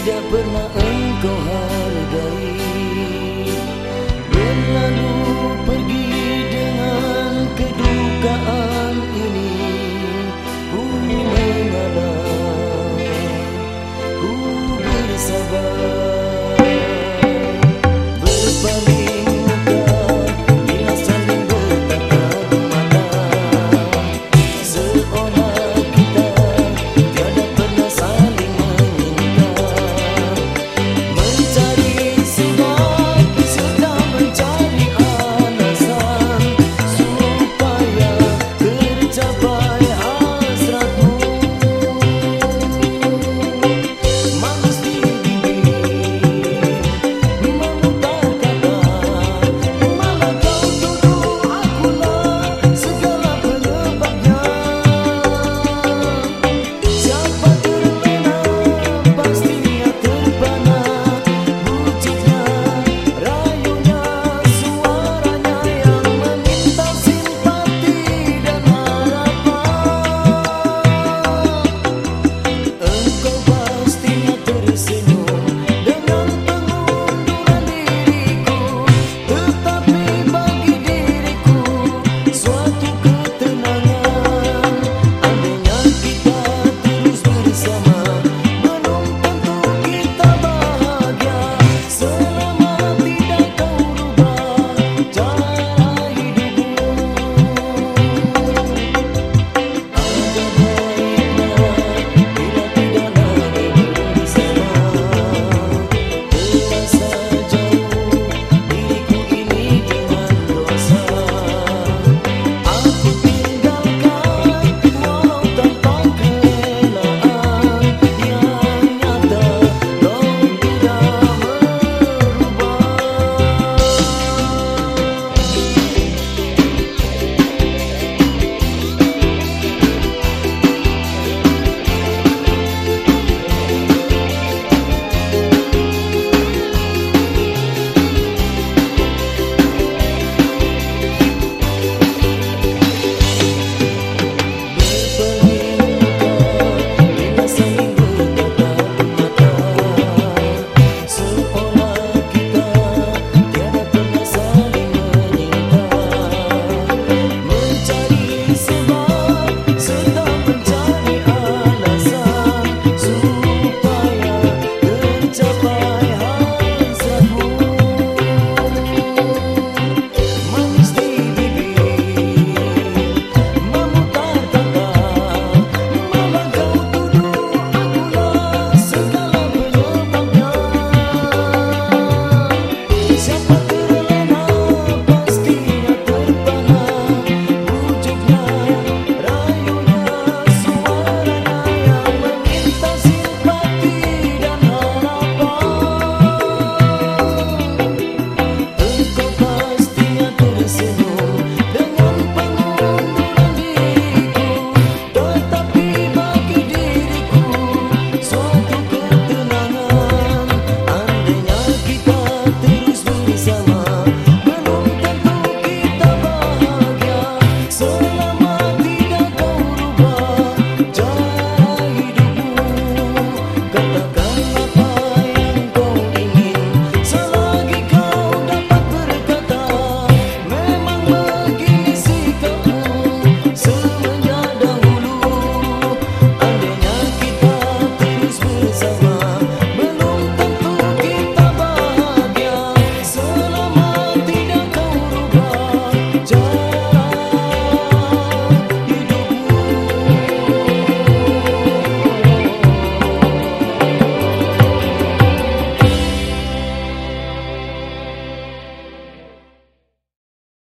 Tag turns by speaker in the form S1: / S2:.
S1: tidak pernah engkau hargai.